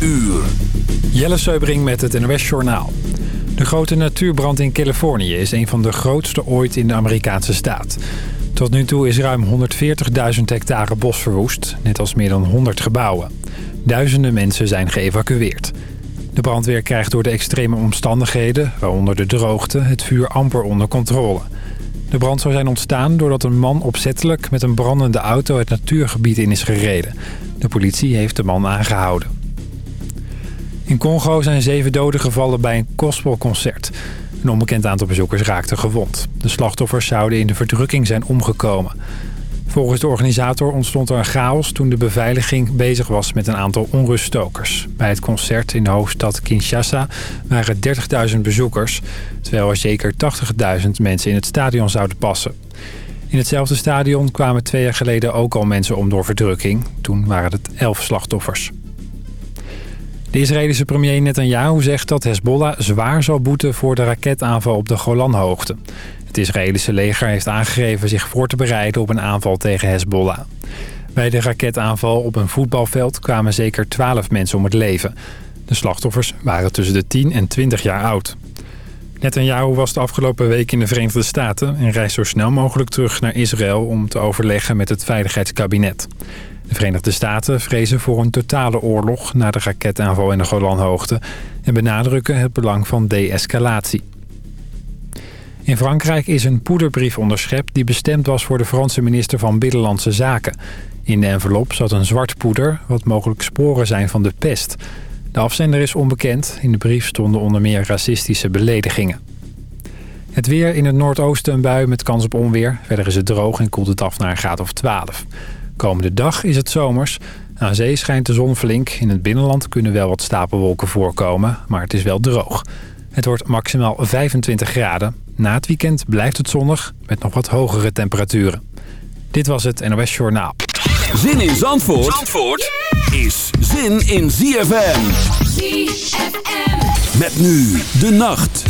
uur. Jelle Seubring met het NOS Journaal. De grote natuurbrand in Californië is een van de grootste ooit in de Amerikaanse staat. Tot nu toe is ruim 140.000 hectare bos verwoest, net als meer dan 100 gebouwen. Duizenden mensen zijn geëvacueerd. De brandweer krijgt door de extreme omstandigheden, waaronder de droogte, het vuur amper onder controle. De brand zou zijn ontstaan doordat een man opzettelijk met een brandende auto het natuurgebied in is gereden. De politie heeft de man aangehouden. In Congo zijn zeven doden gevallen bij een gospelconcert. Een onbekend aantal bezoekers raakte gewond. De slachtoffers zouden in de verdrukking zijn omgekomen. Volgens de organisator ontstond er een chaos toen de beveiliging bezig was met een aantal onruststokers. Bij het concert in de hoofdstad Kinshasa waren 30.000 bezoekers, terwijl er zeker 80.000 mensen in het stadion zouden passen. In hetzelfde stadion kwamen twee jaar geleden ook al mensen om door verdrukking. Toen waren het 11 slachtoffers. De Israëlische premier Netanyahu zegt dat Hezbollah zwaar zal boeten voor de raketaanval op de Golanhoogte. Het Israëlische leger heeft aangegeven zich voor te bereiden op een aanval tegen Hezbollah. Bij de raketaanval op een voetbalveld kwamen zeker 12 mensen om het leven. De slachtoffers waren tussen de 10 en 20 jaar oud. Netanyahu was de afgelopen week in de Verenigde Staten... en reist zo snel mogelijk terug naar Israël om te overleggen met het Veiligheidskabinet. De Verenigde Staten vrezen voor een totale oorlog na de raketaanval in de Golanhoogte... en benadrukken het belang van de-escalatie. In Frankrijk is een poederbrief onderschept die bestemd was voor de Franse minister van Binnenlandse Zaken. In de envelop zat een zwart poeder, wat mogelijk sporen zijn van de pest. De afzender is onbekend. In de brief stonden onder meer racistische beledigingen. Het weer in het noordoosten een bui met kans op onweer. Verder is het droog en koelt het af naar een graad of 12. Komende dag is het zomers. Aan zee schijnt de zon flink. In het binnenland kunnen wel wat stapelwolken voorkomen, maar het is wel droog. Het wordt maximaal 25 graden. Na het weekend blijft het zonnig met nog wat hogere temperaturen. Dit was het NOS Journaal. Zin in Zandvoort, Zandvoort is zin in ZFM. ZFM. Met nu de nacht.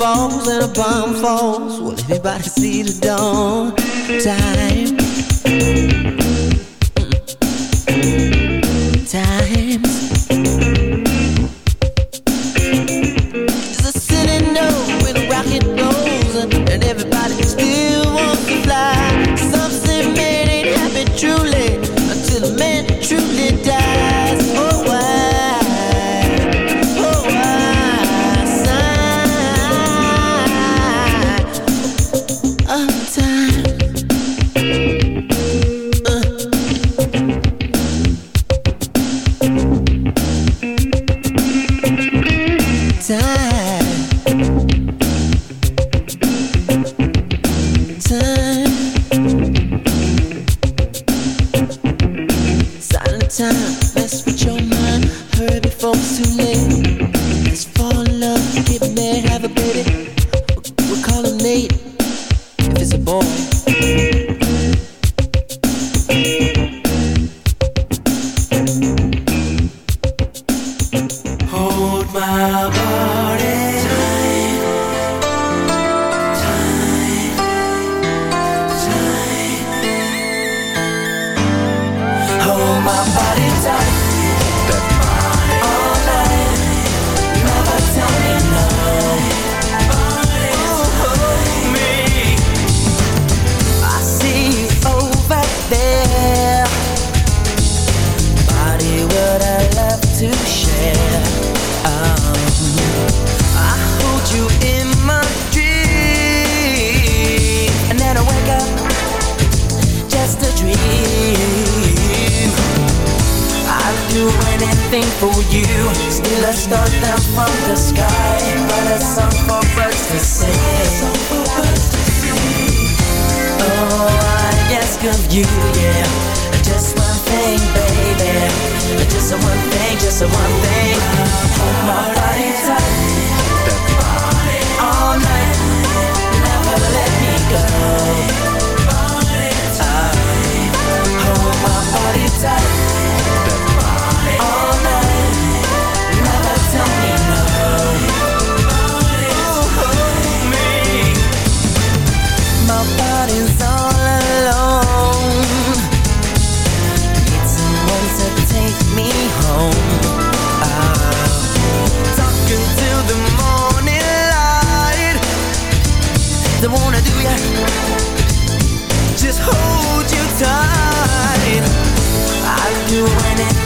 falls and a bomb falls, will everybody see the dawn? Time.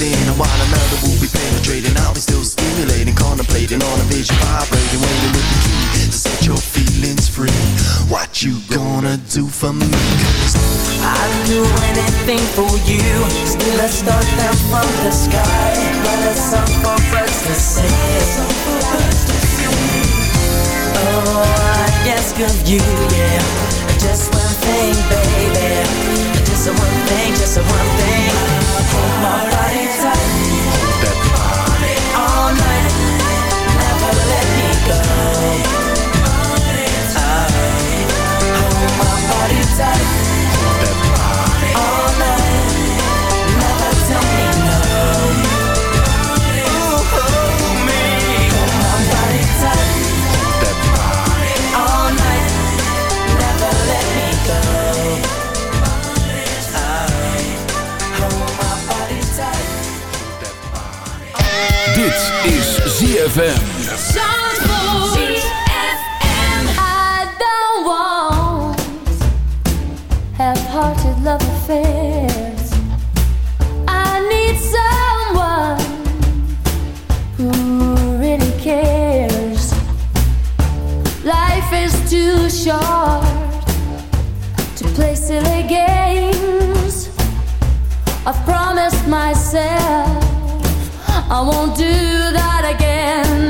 And while another will be penetrating. I'll be still stimulating, contemplating on a vision, vibrating, waiting with the key to set your feelings free. What you gonna do for me? Cause I'd do anything for you. Still, let's start down from the sky. But it's song for us to sing. Oh, I ask of you, yeah. Just one thing, baby. Just one thing, just one thing. Hold my life. Dit is ZFM. I need someone who really cares. Life is too short to play silly games. I've promised myself I won't do that again.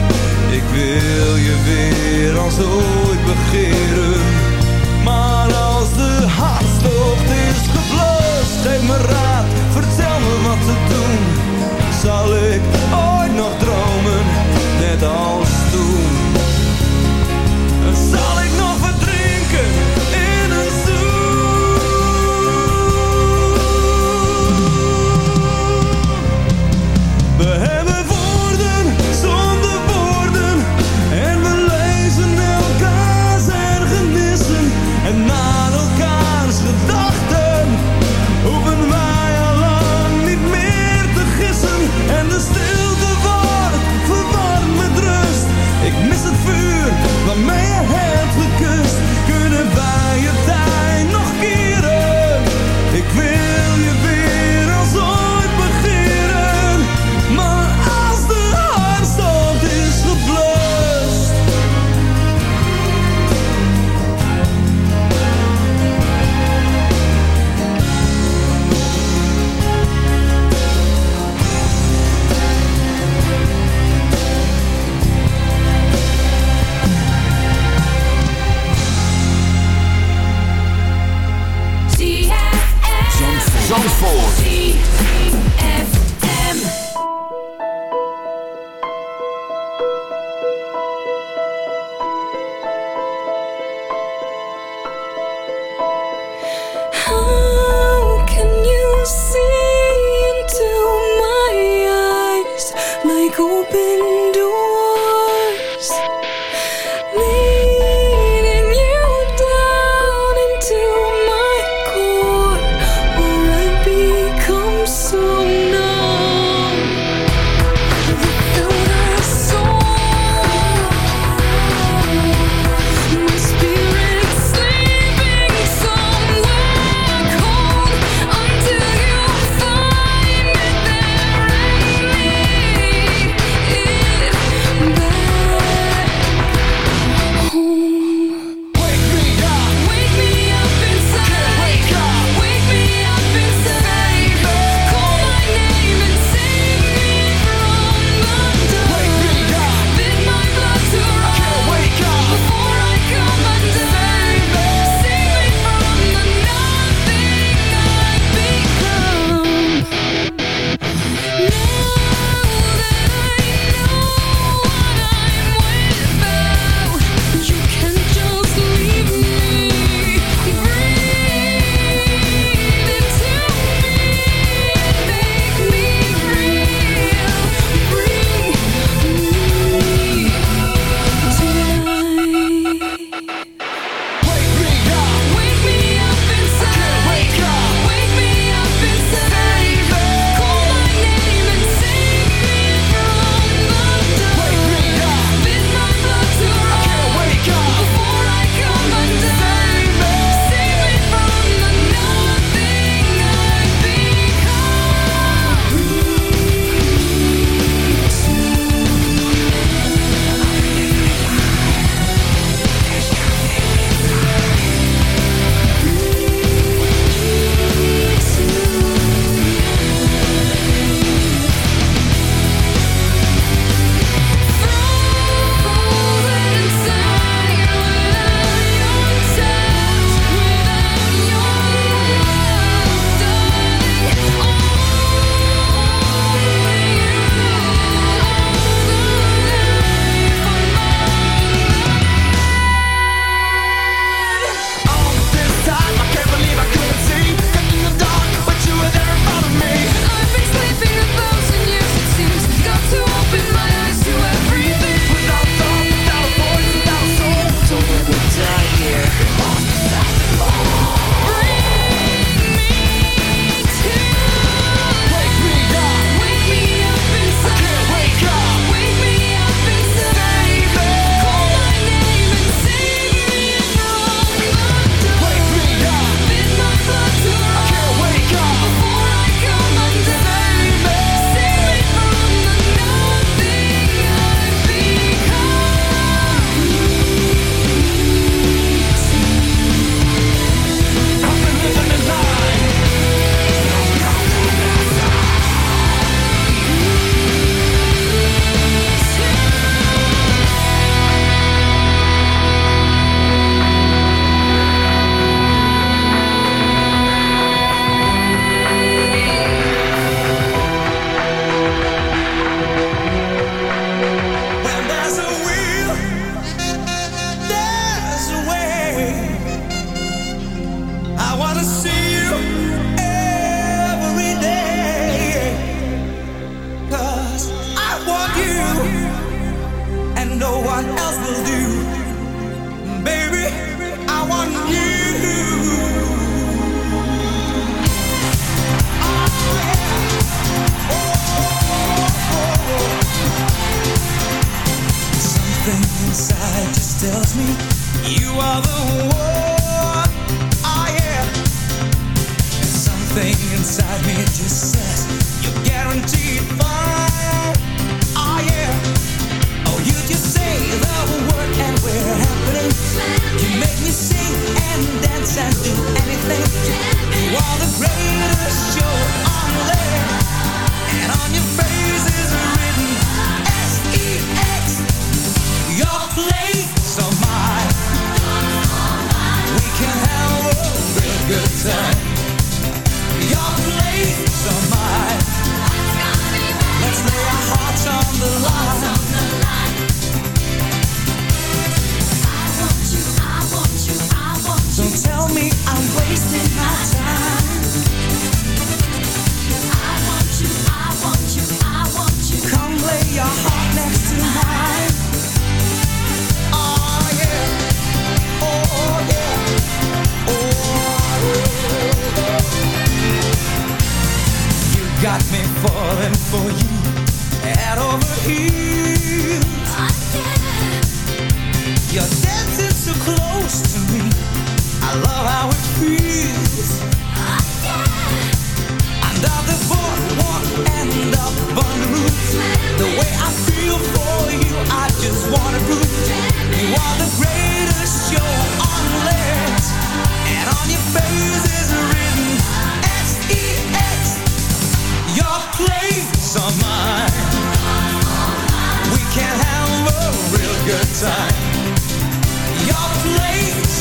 Ik wil je weer als ooit begeren. so are the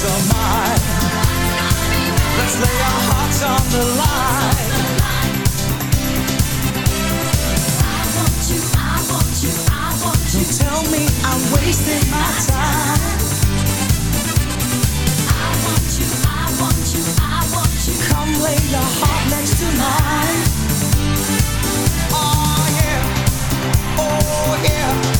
hearts are mine. Let's lay our hearts on the line. I want you, I want you, I want you. Don't tell me I'm wasting my time. I want you, I want you, I want you. Come lay your heart next to mine. Oh yeah, oh yeah.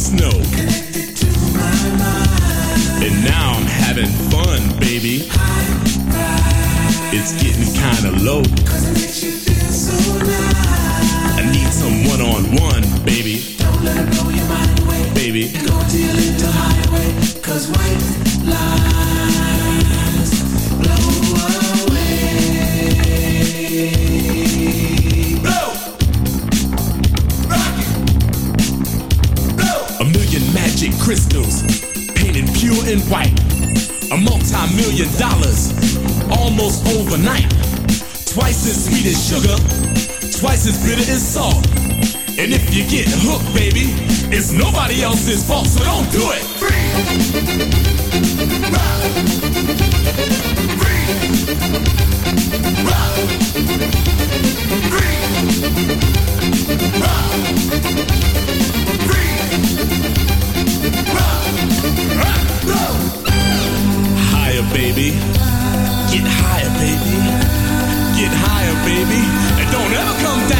Snow. this song. And if you get hooked, baby, it's nobody else's fault, so don't do it. Free. Ride. Free. Ride. Free. Ride. Free. Higher, baby. Get higher, baby. Get higher, baby. And don't ever come down.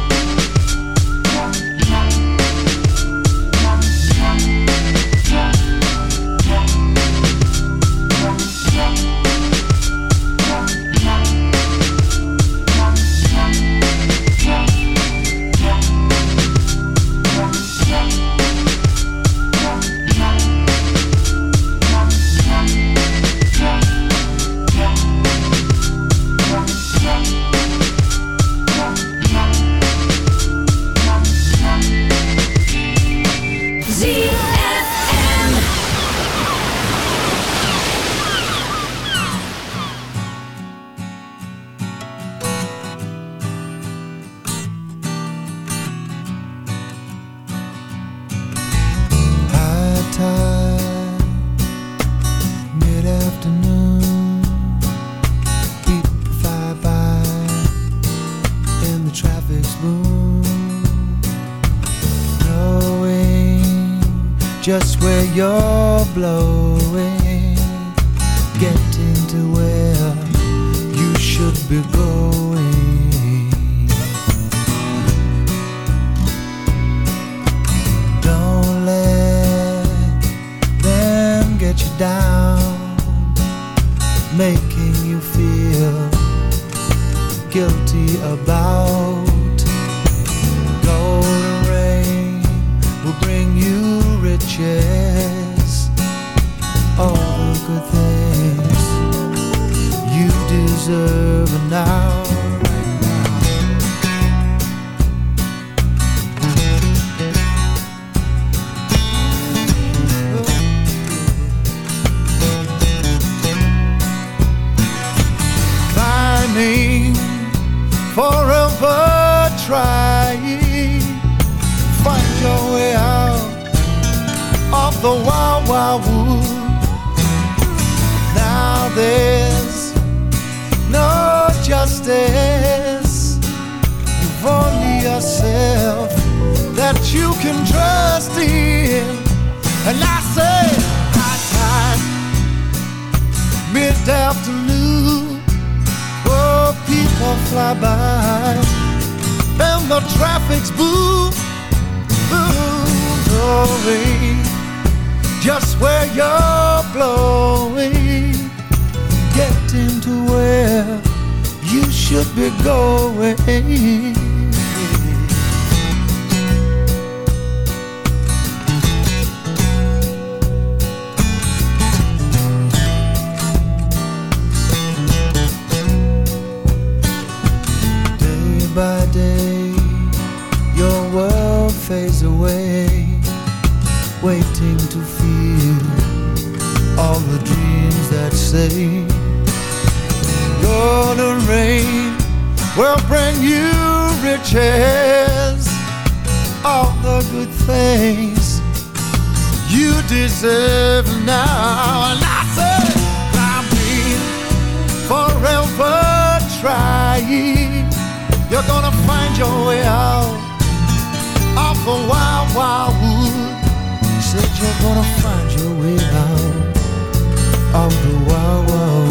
blowing, getting to where you should be going. fly by. And the traffic's boom, boom, blowing just where you're blowing, getting to where you should be going. shares all the good things you deserve now. And I said, I've forever trying. You're gonna find your way out of the wild, wild wood. Said you're gonna find your way out of the wild, wild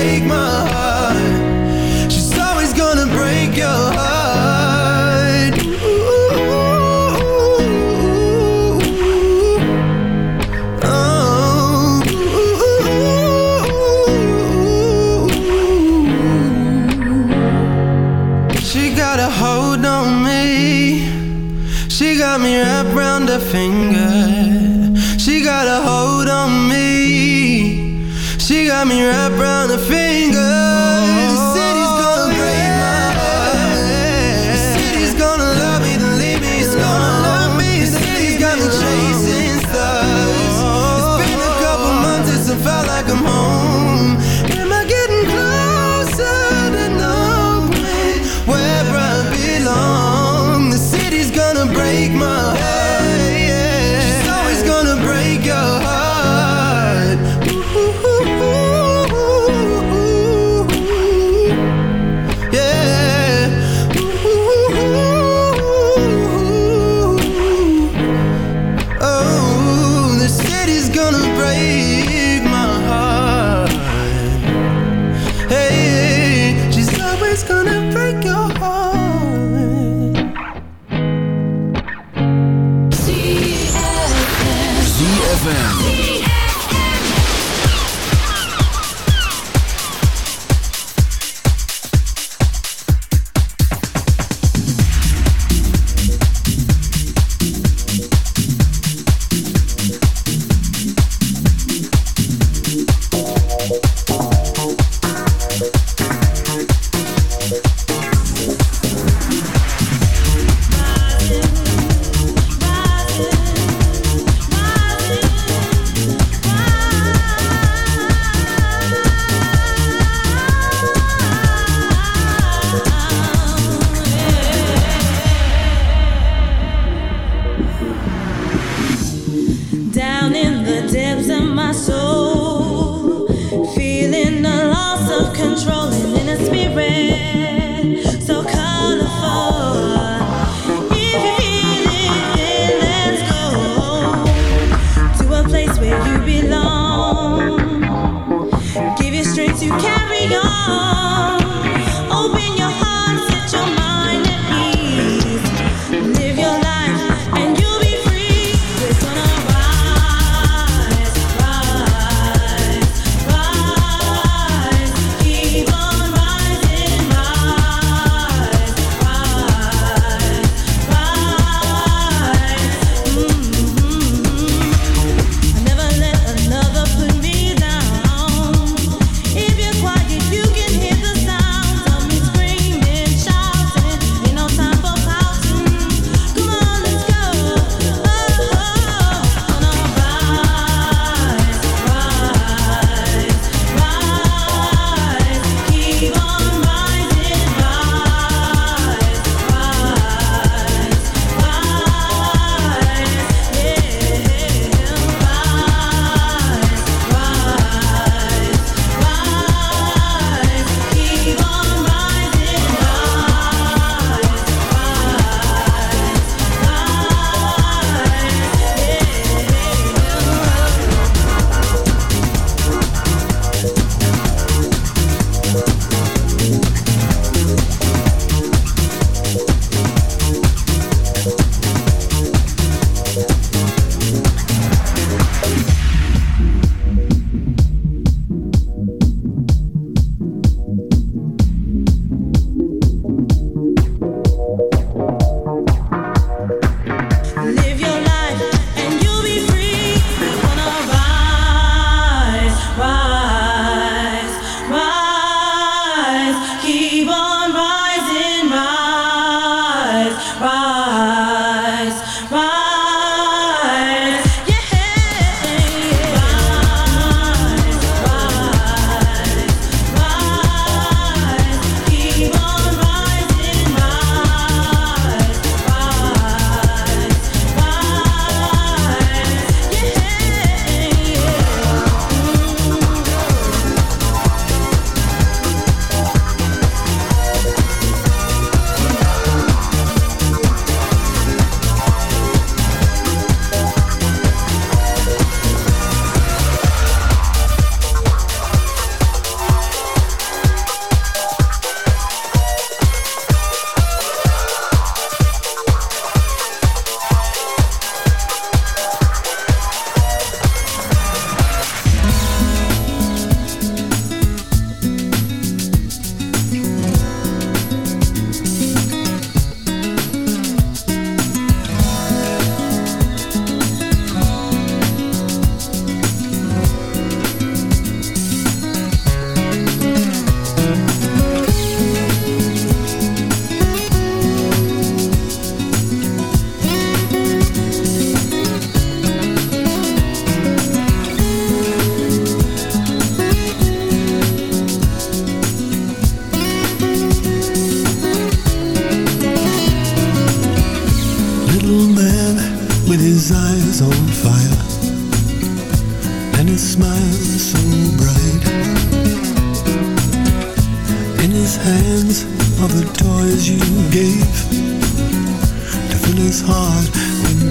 Break my heart. She's always gonna break your heart. Me wrapped round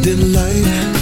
didn't like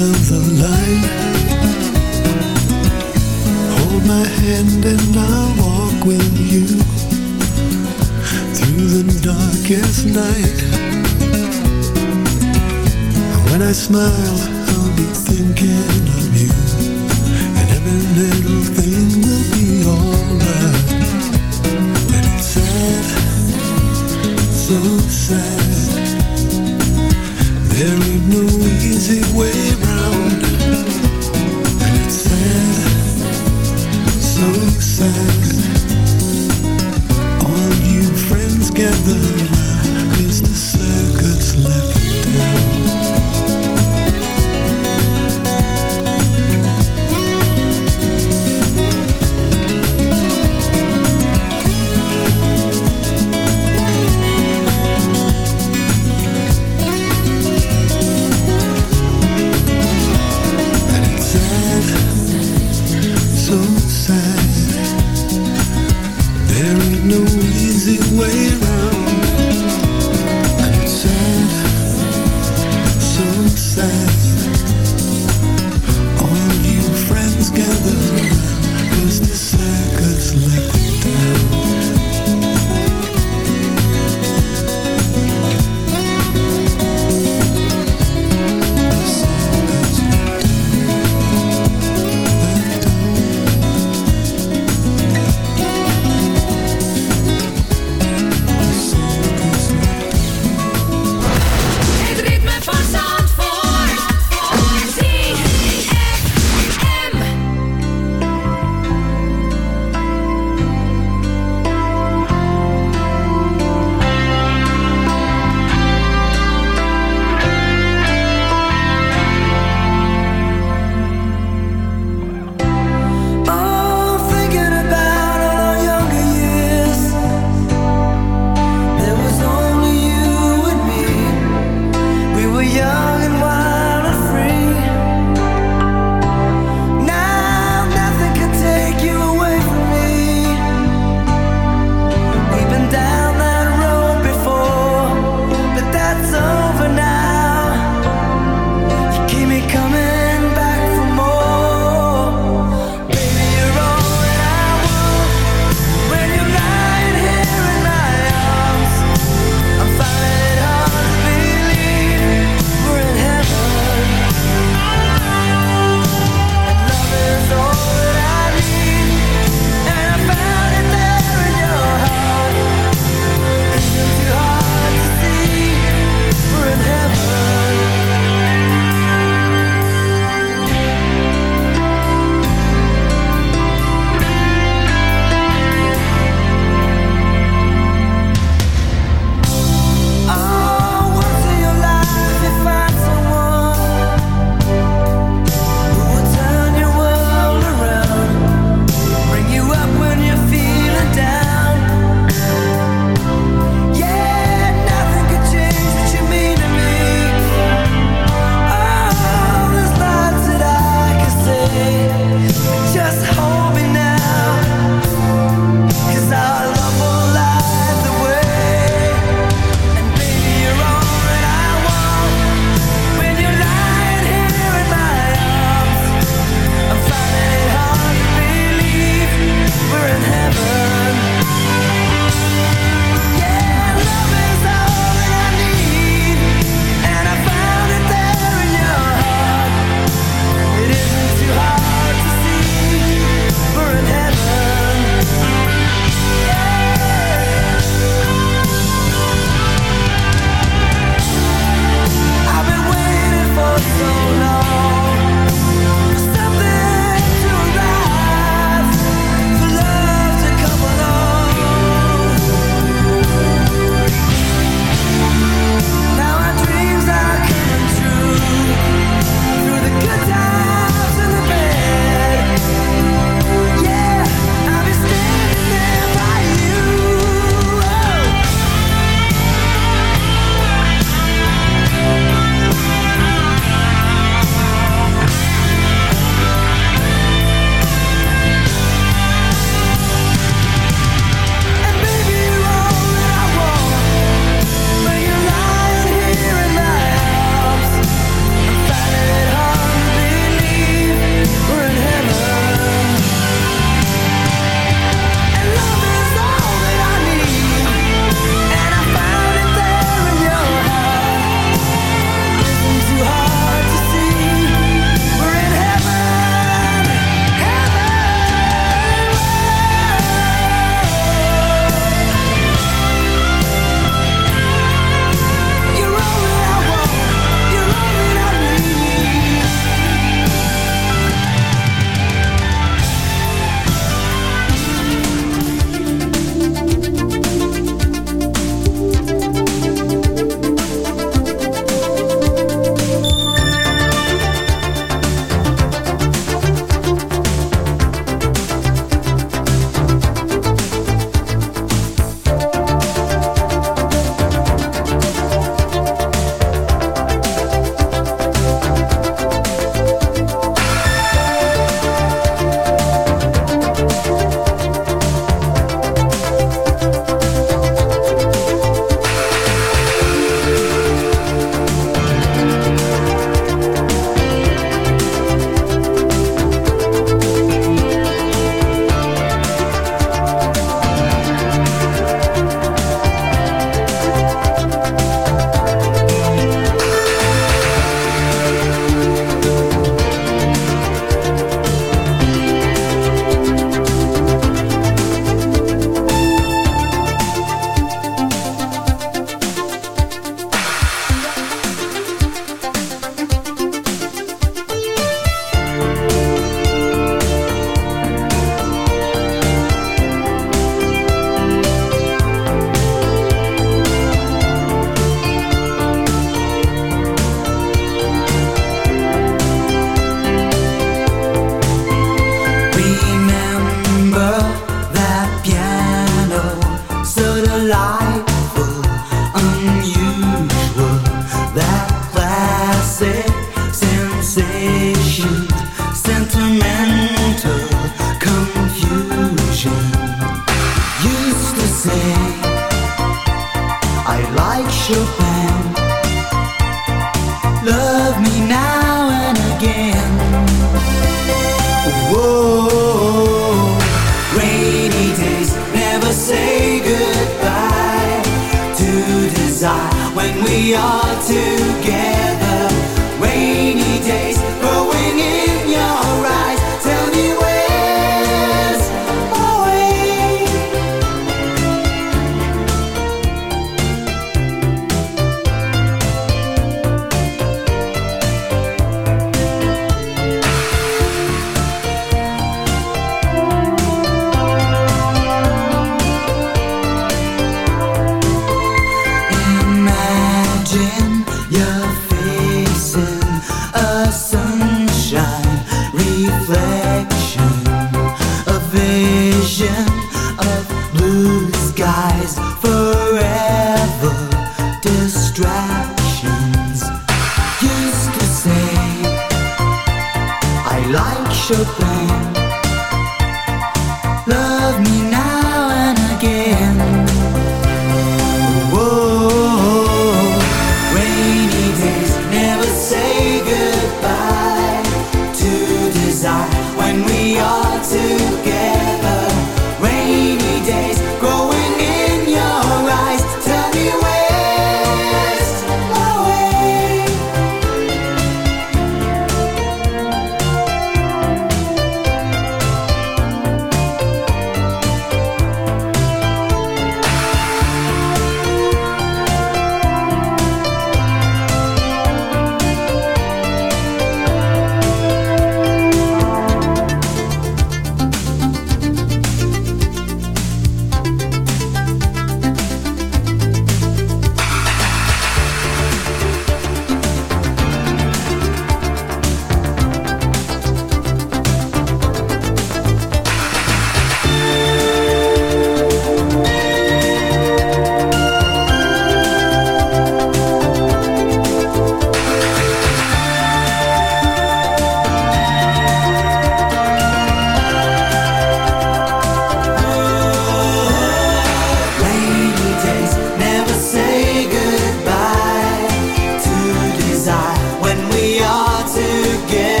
we are together.